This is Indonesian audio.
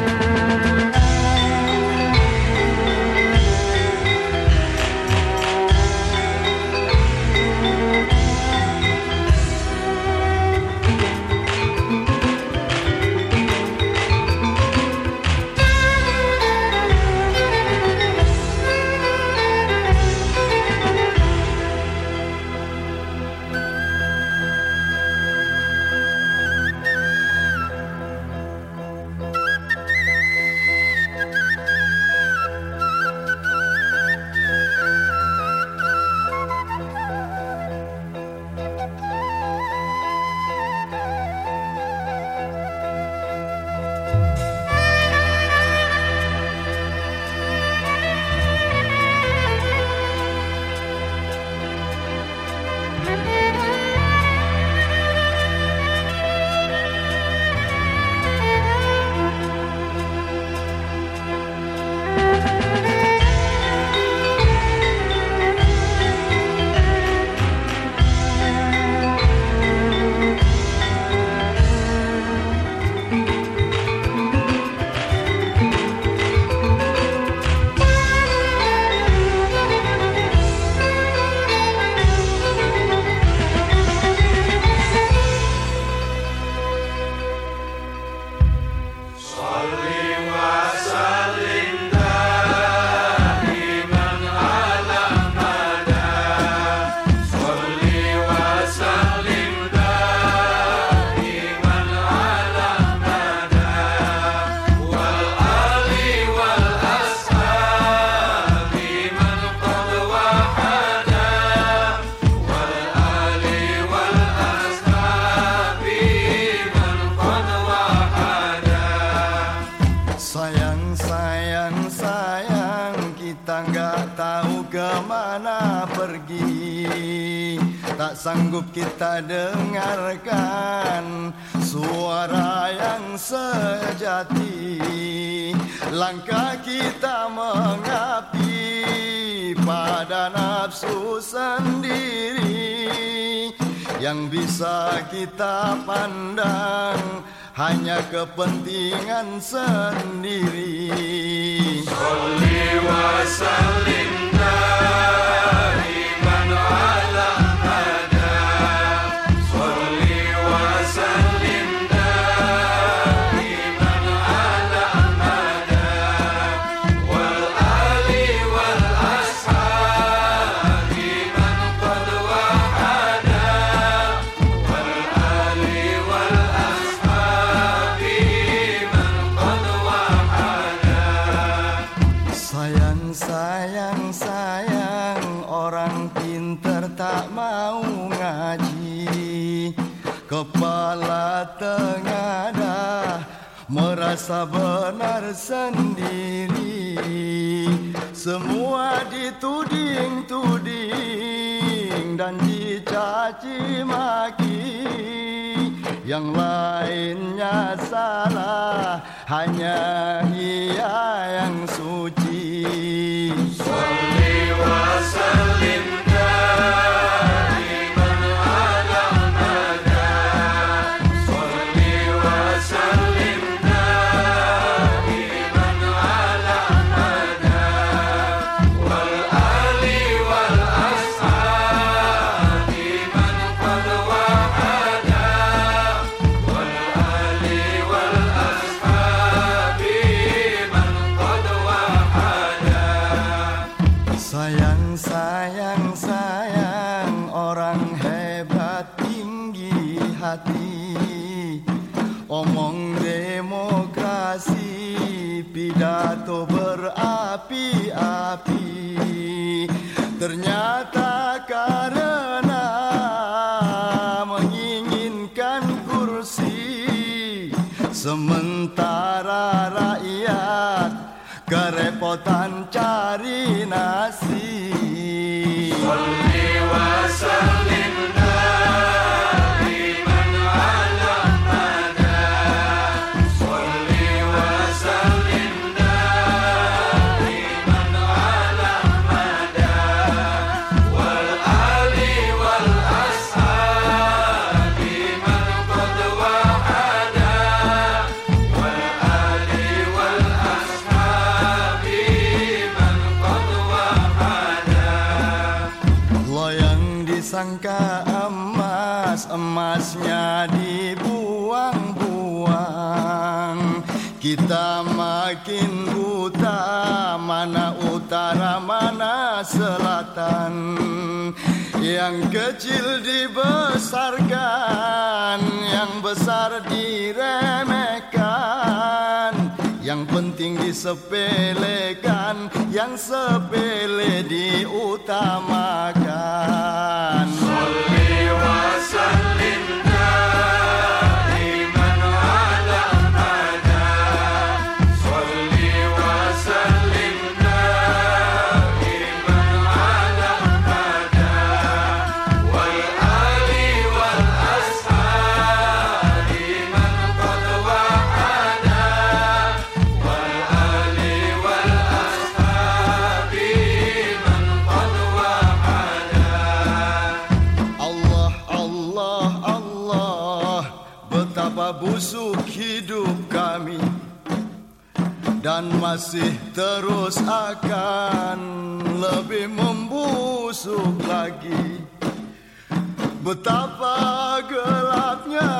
Música Tak sanggup kita dengarkan Suara yang sejati. Langkah kita mengapi Pada nafsu sendiri. Yang bisa kita pandang Hanya kepentingan sendiri. Salli wa Merasa benar sendiri. Semua dituding-tuding Dan dicaci maki. Yang lainnya salah Hanya Omong demokrasi Pidato berapi-api Ternyata karena Menginginkan kursi Sementara rakyat kerepotan cari nasi. Salli wa sallim sangka emas Emasnya dibuang-buang. Kita makin buta Mana utara mana selatan. Yang kecil dibesarkan Yang besar diremehkan yang penting disepelekan Yang sepele diutamakan busuk hidup kami dan masih terus akan lebih membusuk lagi? Betapa gelapnya